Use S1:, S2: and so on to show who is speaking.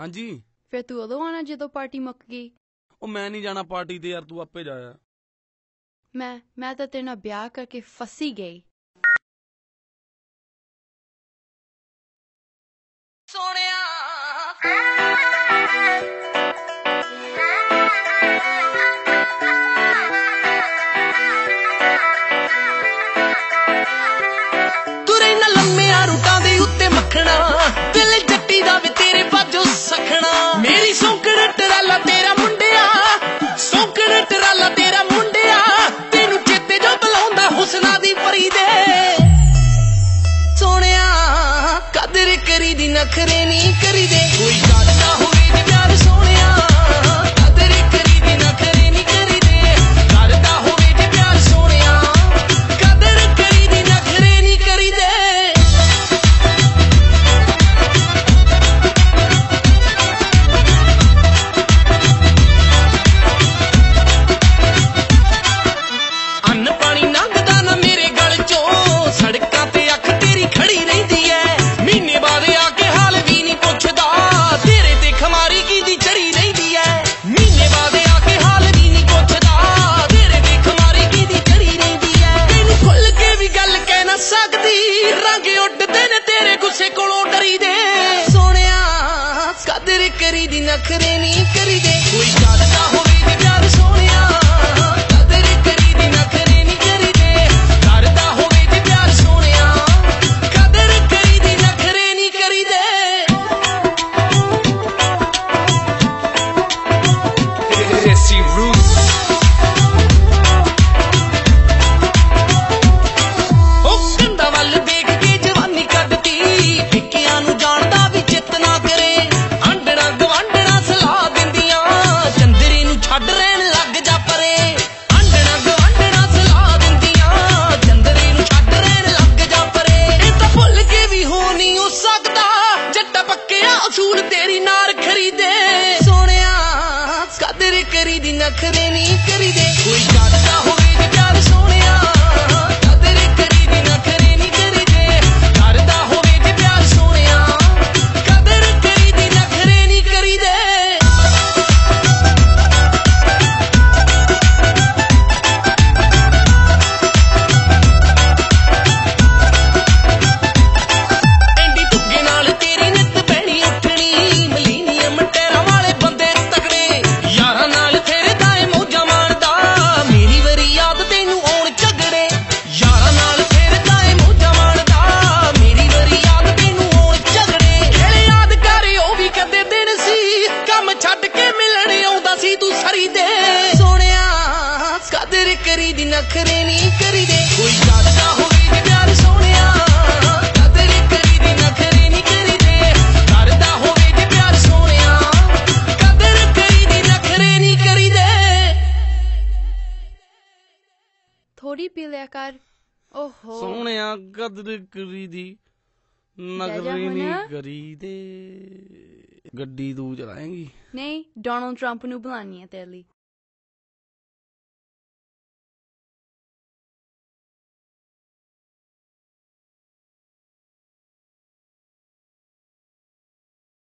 S1: ਹਾਂਜੀ।
S2: ਫਿਰ ਤੂੰ ਉਦੋਂ ਆਣਾ ਜਦੋਂ ਪਾਰਟੀ ਮੁੱਕ ਗਈ?
S1: ਉਹ ਮੈਂ ਨਹੀਂ ਜਾਣਾ ਪਾਰਟੀ ਤੇ ਯਾਰ ਤੂੰ ਆਪੇ ਜਾਇਆ
S2: ਮੈਂ ਮੈਂ ਤਾਂ ਤੇਰੇ ਨਾਲ ਵਿਆਹ ਕਰਕੇ ਫਸੀ ਗਈ।
S3: ਕਦਰ ਕਰੀ ਦੀ ਨਖਰੇ ਨਹੀਂ ਕਰੀਦੇ। ਕੋਈ ਗੱਲ ਨਾ ਹੋਵੇ ਪਿਆਰ ਨਖਰੇ ਨਹੀਂ ਕਰੀਦੇ। ਕੋਈ ਯਾਦ ਨਾ ਹੋਵੇ ਕਿ तेरी नखरे नहीं करी दे कोई काटता हो
S2: ਥੋੜੀ ਪੀ ਲਿਆ ਕਰ। ਓਹੋ।
S1: ਸੋਹਣਿਆ ਕਦਰ
S2: ਕਰੀਦੀ।
S1: ਨਗਰੀ ਗੱਡੀ ਤੂੰ ਚਲਾਏਂਗੀ?
S2: ਨਹੀਂ ਡੋਨਲਡ ਟਰੰਪ ਨੂੰ ਬੁਲਾਣੀ ਹੈ ਤੇਰੇ ਲਈ।